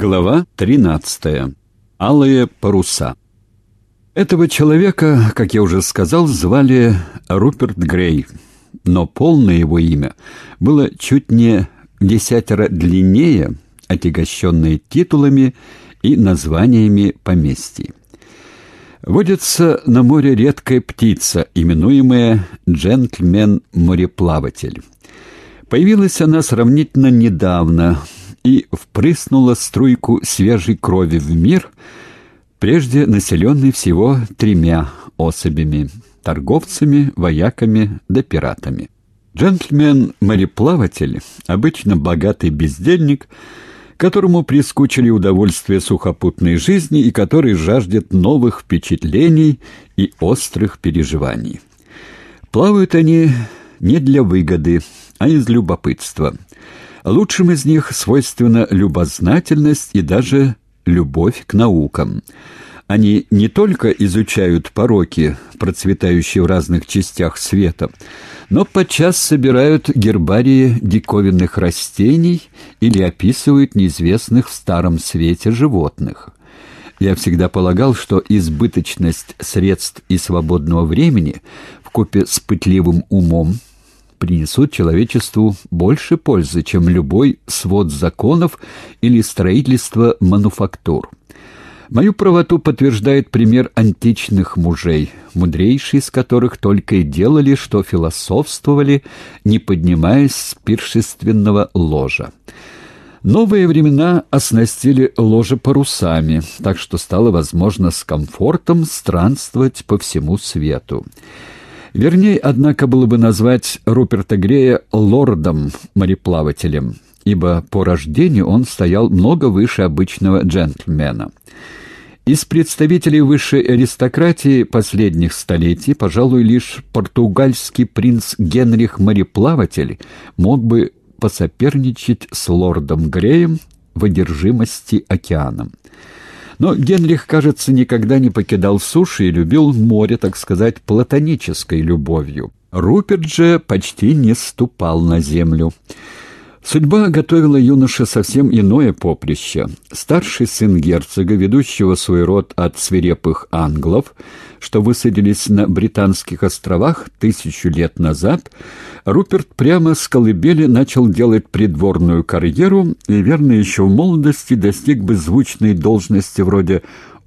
Глава 13. Алые паруса. Этого человека, как я уже сказал, звали Руперт Грей, но полное его имя было чуть не десятеро длиннее, отягощенное титулами и названиями поместий. Водится на море редкая птица, именуемая джентльмен-мореплаватель. Появилась она сравнительно недавно – и впрыснула струйку свежей крови в мир, прежде населенный всего тремя особями — торговцами, вояками да пиратами. Джентльмен-мореплаватель, обычно богатый бездельник, которому прискучили удовольствия сухопутной жизни и который жаждет новых впечатлений и острых переживаний. Плавают они не для выгоды, а из любопытства — Лучшим из них свойственна любознательность и даже любовь к наукам. Они не только изучают пороки, процветающие в разных частях света, но подчас собирают гербарии диковинных растений или описывают неизвестных в старом свете животных. Я всегда полагал, что избыточность средств и свободного времени в купе с пытливым умом принесут человечеству больше пользы, чем любой свод законов или строительство мануфактур. Мою правоту подтверждает пример античных мужей, мудрейшие из которых только и делали, что философствовали, не поднимаясь с пиршественного ложа. Новые времена оснастили ложе парусами, так что стало возможно с комфортом странствовать по всему свету. Вернее, однако, было бы назвать Руперта Грея лордом-мореплавателем, ибо по рождению он стоял много выше обычного джентльмена. Из представителей высшей аристократии последних столетий, пожалуй, лишь португальский принц Генрих Мореплаватель мог бы посоперничать с лордом Греем в одержимости океаном. Но Генрих, кажется, никогда не покидал суши и любил море, так сказать, платонической любовью. Руперт же почти не ступал на землю. Судьба готовила юноше совсем иное поприще. Старший сын герцога, ведущего свой род от свирепых англов, что высадились на Британских островах тысячу лет назад, Руперт прямо с колыбели начал делать придворную карьеру и, верно, еще в молодости достиг бы звучной должности вроде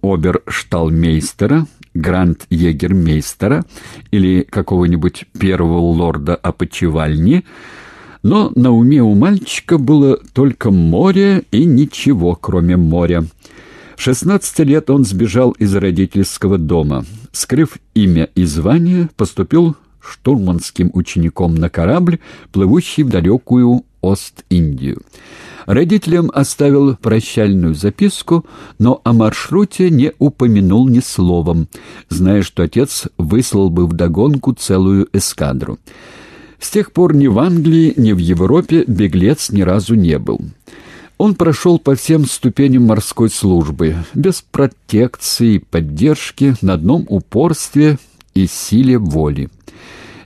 обершталмейстера, гранд-егермейстера или какого-нибудь первого лорда опочивальни, но на уме у мальчика было только море и ничего, кроме моря. В 16 лет он сбежал из родительского дома. Скрыв имя и звание, поступил штурманским учеником на корабль, плывущий в далекую Ост-Индию. Родителям оставил прощальную записку, но о маршруте не упомянул ни словом, зная, что отец выслал бы вдогонку целую эскадру. С тех пор ни в Англии, ни в Европе беглец ни разу не был. Он прошел по всем ступеням морской службы, без протекции и поддержки, на одном упорстве и силе воли.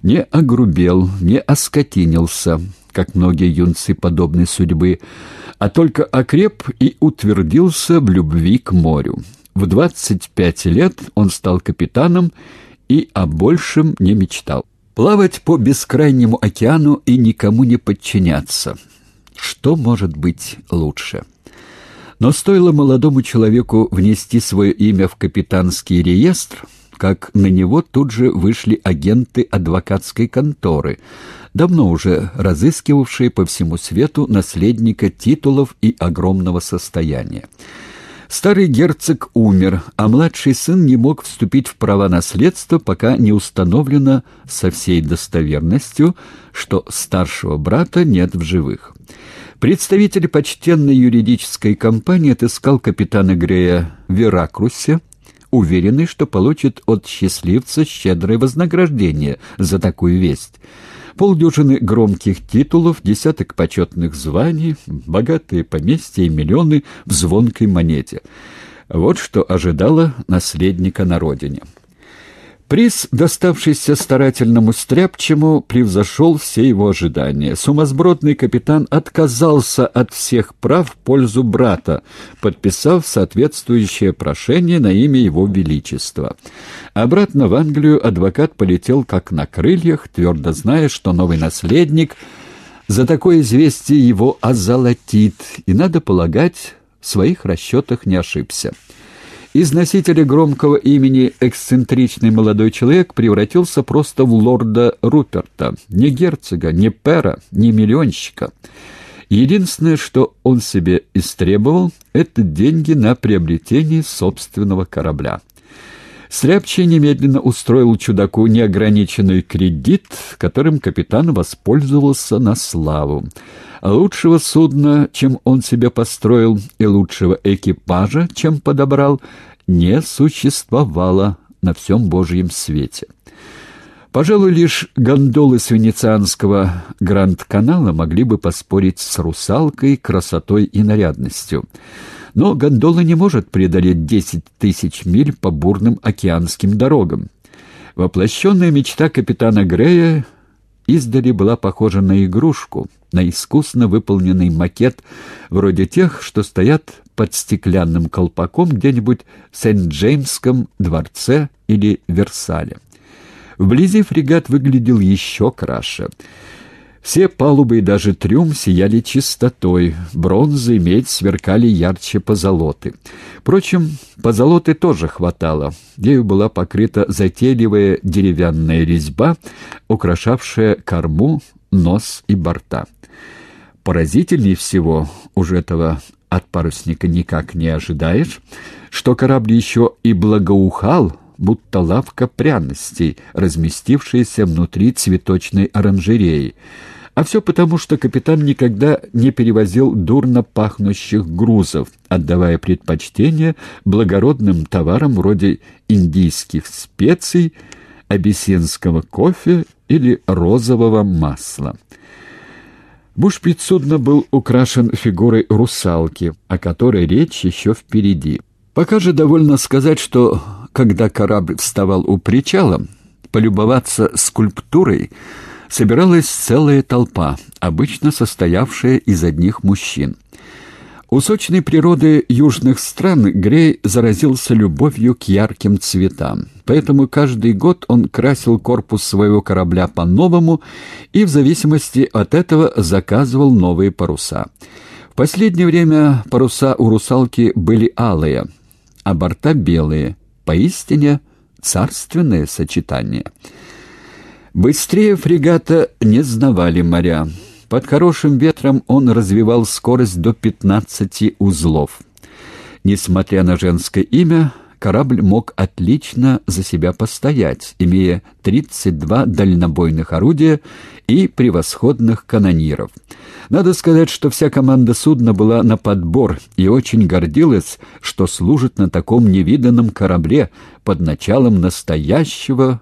Не огрубел, не оскотинился, как многие юнцы подобной судьбы, а только окреп и утвердился в любви к морю. В 25 лет он стал капитаном и о большем не мечтал. Плавать по бескрайнему океану и никому не подчиняться. Что может быть лучше? Но стоило молодому человеку внести свое имя в капитанский реестр, как на него тут же вышли агенты адвокатской конторы, давно уже разыскивавшие по всему свету наследника титулов и огромного состояния. Старый герцог умер, а младший сын не мог вступить в права наследства, пока не установлено со всей достоверностью, что старшего брата нет в живых. Представитель почтенной юридической компании отыскал капитана Грея в Веракрусе, уверенный, что получит от счастливца щедрое вознаграждение за такую весть полдюжины громких титулов, десяток почетных званий, богатые поместья и миллионы в звонкой монете. Вот что ожидало наследника на родине. Приз, доставшийся старательному стряпчему, превзошел все его ожидания. Сумасбродный капитан отказался от всех прав в пользу брата, подписав соответствующее прошение на имя его величества. Обратно в Англию адвокат полетел как на крыльях, твердо зная, что новый наследник за такое известие его озолотит, и, надо полагать, в своих расчетах не ошибся. Из носителя громкого имени эксцентричный молодой человек превратился просто в лорда Руперта, не герцога, не пера, не миллионщика. Единственное, что он себе истребовал, это деньги на приобретение собственного корабля. Стряпчий немедленно устроил чудаку неограниченный кредит, которым капитан воспользовался на славу. Лучшего судна, чем он себе построил, и лучшего экипажа, чем подобрал, не существовало на всем Божьем свете. Пожалуй, лишь гондолы с венецианского Гранд-канала могли бы поспорить с русалкой, красотой и нарядностью. Но гондола не может преодолеть десять тысяч миль по бурным океанским дорогам. Воплощенная мечта капитана Грея издали была похожа на игрушку, на искусно выполненный макет, вроде тех, что стоят под стеклянным колпаком где-нибудь в Сент-Джеймском дворце или Версале. Вблизи фрегат выглядел еще краше — все палубы и даже трюм сияли чистотой, бронза и медь сверкали ярче позолоты. Впрочем, позолоты тоже хватало. Ею была покрыта затейливая деревянная резьба, украшавшая корму, нос и борта. Поразительнее всего, уже этого от парусника никак не ожидаешь, что корабль еще и благоухал, будто лавка пряностей, разместившаяся внутри цветочной оранжереи. А все потому, что капитан никогда не перевозил дурно пахнущих грузов, отдавая предпочтение благородным товарам вроде индийских специй, абиссинского кофе или розового масла. Бушприт судна был украшен фигурой русалки, о которой речь еще впереди. Пока же довольно сказать, что когда корабль вставал у причала, полюбоваться скульптурой собиралась целая толпа, обычно состоявшая из одних мужчин. У сочной природы южных стран Грей заразился любовью к ярким цветам, поэтому каждый год он красил корпус своего корабля по-новому и в зависимости от этого заказывал новые паруса. В последнее время паруса у «Русалки» были алые, а борта белые, Поистине царственное сочетание. Быстрее фрегата не знавали моря. Под хорошим ветром он развивал скорость до 15 узлов. Несмотря на женское имя, корабль мог отлично за себя постоять, имея 32 дальнобойных орудия и превосходных канониров. Надо сказать, что вся команда судна была на подбор и очень гордилась, что служит на таком невиданном корабле под началом настоящего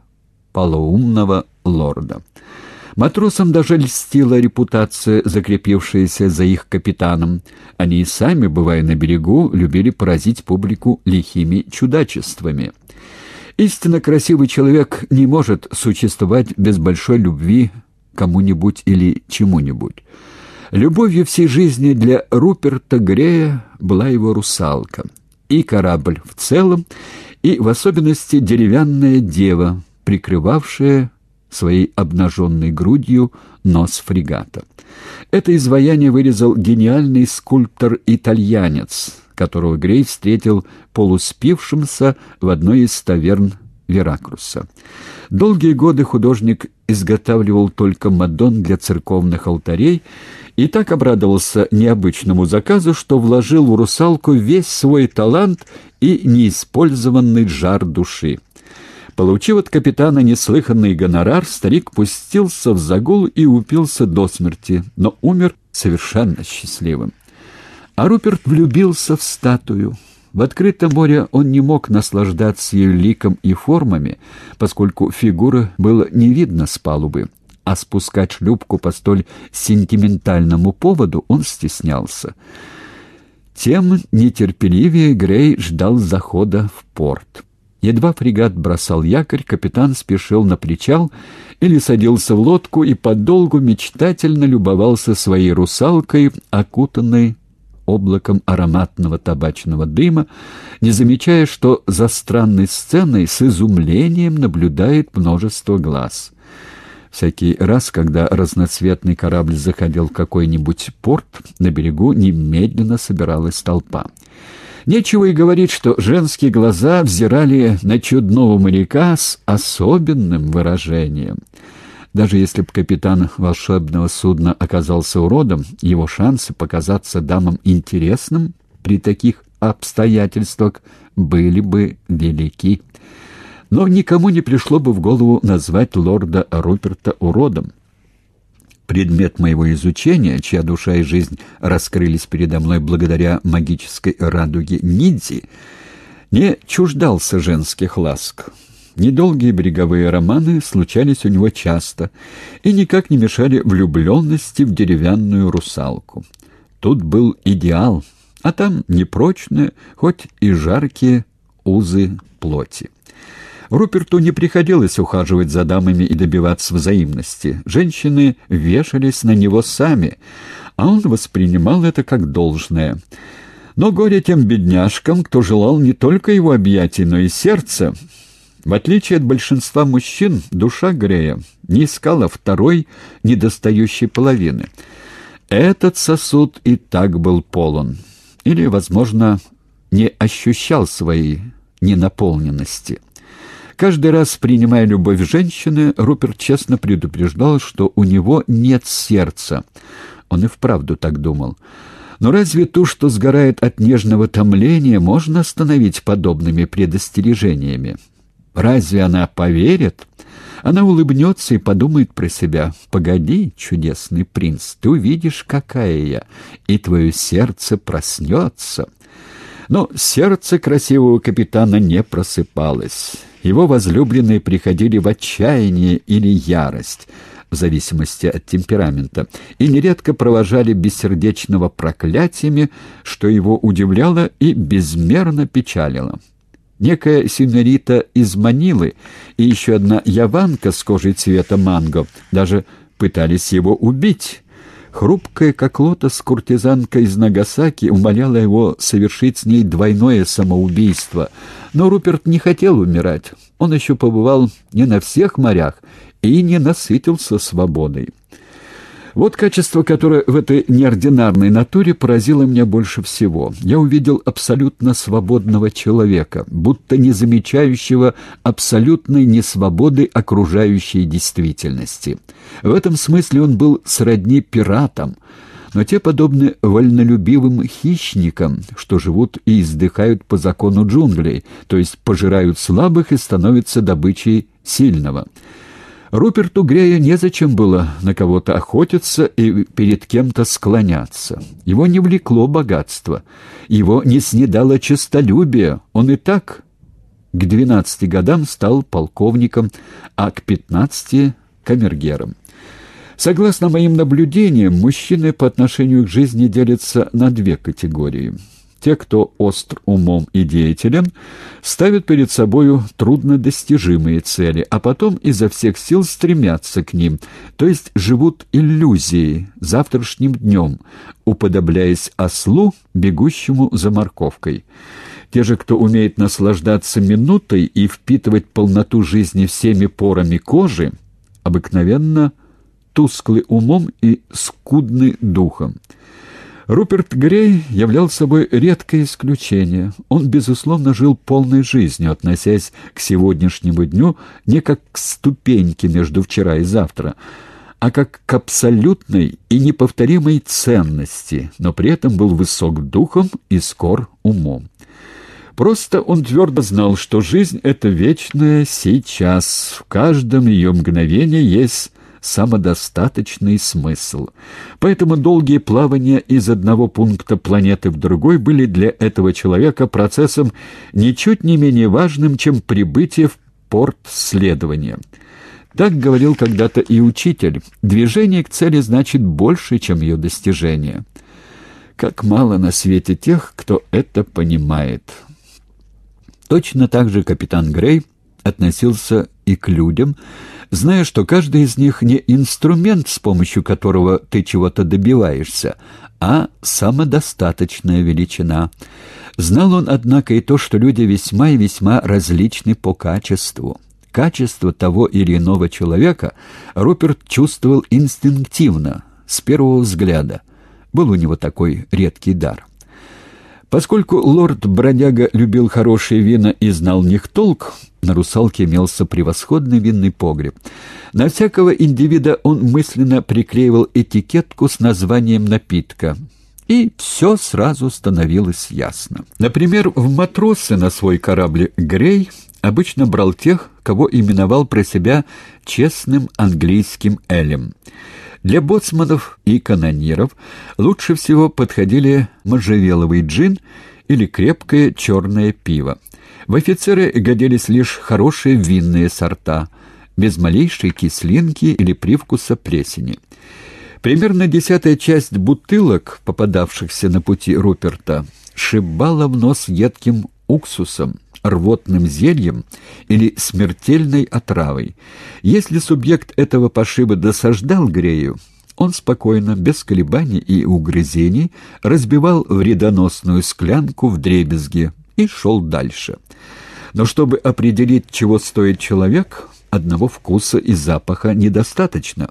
полоумного лорда. Матросам даже льстила репутация, закрепившаяся за их капитаном. Они и сами, бывая на берегу, любили поразить публику лихими чудачествами. Истинно красивый человек не может существовать без большой любви кому-нибудь или чему-нибудь. Любовью всей жизни для Руперта Грея была его русалка. И корабль в целом, и в особенности деревянная дева, прикрывавшая своей обнаженной грудью нос фрегата. Это изваяние вырезал гениальный скульптор-итальянец, которого Грей встретил полуспившимся в одной из таверн Веракруса. Долгие годы художник изготавливал только Мадон для церковных алтарей и так обрадовался необычному заказу, что вложил в русалку весь свой талант и неиспользованный жар души. Получив от капитана неслыханный гонорар, старик пустился в загул и упился до смерти, но умер совершенно счастливым. А Руперт влюбился в статую. В открытом море он не мог наслаждаться ее ликом и формами, поскольку фигуры было не видно с палубы, а спускать шлюпку по столь сентиментальному поводу он стеснялся. Тем нетерпеливее Грей ждал захода в порт. Едва фрегат бросал якорь, капитан спешил на причал или садился в лодку и подолгу мечтательно любовался своей русалкой, окутанной облаком ароматного табачного дыма, не замечая, что за странной сценой с изумлением наблюдает множество глаз. Всякий раз, когда разноцветный корабль заходил в какой-нибудь порт, на берегу немедленно собиралась толпа. Нечего и говорить, что женские глаза взирали на чудного моряка с особенным выражением. Даже если бы капитан волшебного судна оказался уродом, его шансы показаться дамам интересным при таких обстоятельствах были бы велики. Но никому не пришло бы в голову назвать лорда Руперта уродом. Предмет моего изучения, чья душа и жизнь раскрылись передо мной благодаря магической радуге Нидзи, не чуждался женских ласк. Недолгие береговые романы случались у него часто и никак не мешали влюбленности в деревянную русалку. Тут был идеал, а там непрочные, хоть и жаркие узы плоти. Руперту не приходилось ухаживать за дамами и добиваться взаимности. Женщины вешались на него сами, а он воспринимал это как должное. Но горе тем бедняжкам, кто желал не только его объятий, но и сердца. В отличие от большинства мужчин, душа Грея не искала второй, недостающей половины. Этот сосуд и так был полон. Или, возможно, не ощущал своей ненаполненности. Каждый раз, принимая любовь женщины, Руперт честно предупреждал, что у него нет сердца. Он и вправду так думал. Но разве ту, что сгорает от нежного томления, можно остановить подобными предостережениями? Разве она поверит? Она улыбнется и подумает про себя. «Погоди, чудесный принц, ты увидишь, какая я, и твое сердце проснется». Но сердце красивого капитана не просыпалось. Его возлюбленные приходили в отчаяние или ярость, в зависимости от темперамента, и нередко провожали бессердечного проклятиями, что его удивляло и безмерно печалило. Некая синьорита из Манилы и еще одна яванка с кожей цвета манго даже пытались его убить, Хрупкая, как лотос, куртизанка из Нагасаки умоляла его совершить с ней двойное самоубийство. Но Руперт не хотел умирать. Он еще побывал не на всех морях и не насытился свободой. Вот качество, которое в этой неординарной натуре поразило меня больше всего. Я увидел абсолютно свободного человека, будто не замечающего абсолютной несвободы окружающей действительности. В этом смысле он был сродни пиратам, но те подобны вольнолюбивым хищникам, что живут и издыхают по закону джунглей, то есть пожирают слабых и становятся добычей сильного. Руперту Грея незачем было на кого-то охотиться и перед кем-то склоняться. Его не влекло богатство, его не снедало честолюбие, он и так к двенадцати годам стал полковником, а к пятнадцати — камергером. Согласно моим наблюдениям, мужчины по отношению к жизни делятся на две категории — те, кто остр умом и деятелен, ставят перед собою труднодостижимые цели, а потом изо всех сил стремятся к ним, то есть живут иллюзией, завтрашним днем, уподобляясь ослу, бегущему за морковкой. Те же, кто умеет наслаждаться минутой и впитывать полноту жизни всеми порами кожи, обыкновенно тусклы умом и скудны духом. Руперт Грей являл собой редкое исключение. Он, безусловно, жил полной жизнью, относясь к сегодняшнему дню не как к ступеньке между вчера и завтра, а как к абсолютной и неповторимой ценности, но при этом был высок духом и скор умом. Просто он твердо знал, что жизнь — это вечная сейчас, в каждом ее мгновении есть самодостаточный смысл. Поэтому долгие плавания из одного пункта планеты в другой были для этого человека процессом ничуть не менее важным, чем прибытие в порт следования. Так говорил когда-то и учитель. Движение к цели значит больше, чем ее достижение. Как мало на свете тех, кто это понимает». Точно так же капитан Грей относился и к людям, зная, что каждый из них не инструмент, с помощью которого ты чего-то добиваешься, а самодостаточная величина. Знал он, однако, и то, что люди весьма и весьма различны по качеству. Качество того или иного человека Руперт чувствовал инстинктивно, с первого взгляда. Был у него такой редкий дар. Поскольку лорд-бродяга любил хорошие вина и знал них толк, на «Русалке» имелся превосходный винный погреб. На всякого индивида он мысленно приклеивал этикетку с названием напитка. И все сразу становилось ясно. Например, в матросы на свой корабль «Грей» обычно брал тех, кого именовал про себя честным английским Элем. Для боцманов и канониров лучше всего подходили можжевеловый джин или крепкое черное пиво. В офицеры годились лишь хорошие винные сорта, без малейшей кислинки или привкуса плесени. Примерно десятая часть бутылок, попадавшихся на пути Руперта, шибала в нос едким уксусом, рвотным зельем или смертельной отравой. Если субъект этого пошиба досаждал Грею, он спокойно, без колебаний и угрызений, разбивал вредоносную склянку в дребезги и шел дальше. Но чтобы определить, чего стоит человек, одного вкуса и запаха недостаточно.